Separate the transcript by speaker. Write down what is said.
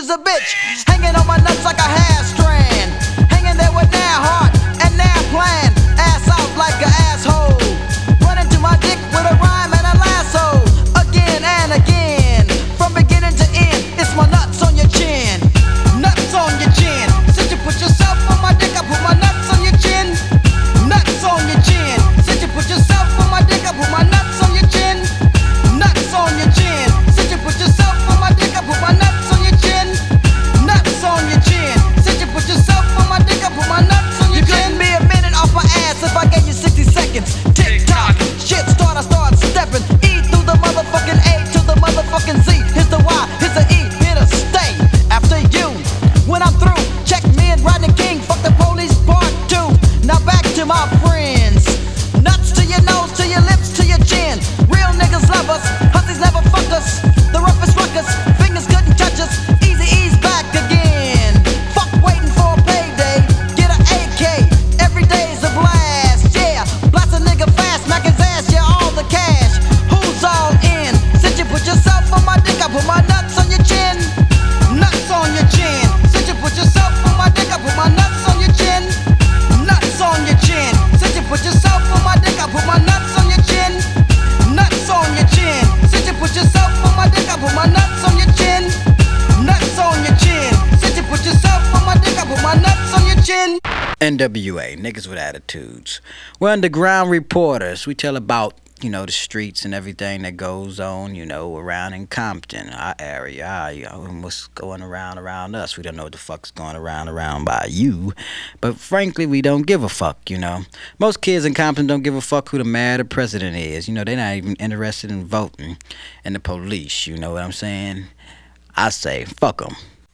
Speaker 1: is a bitch. Hanging on my nuts like a hash. NWA, niggas with attitudes. We're underground reporters. We tell about, you know, the streets and everything that goes on, you know, around in Compton, our area, our, and what's going around around us. We don't know what the fuck's going around around by you. But frankly, we don't give a fuck, you know. Most kids in Compton don't give a fuck who the mayor or president is. You know, they're not even interested in voting. And the police, you know what I'm saying? I say, fuck them.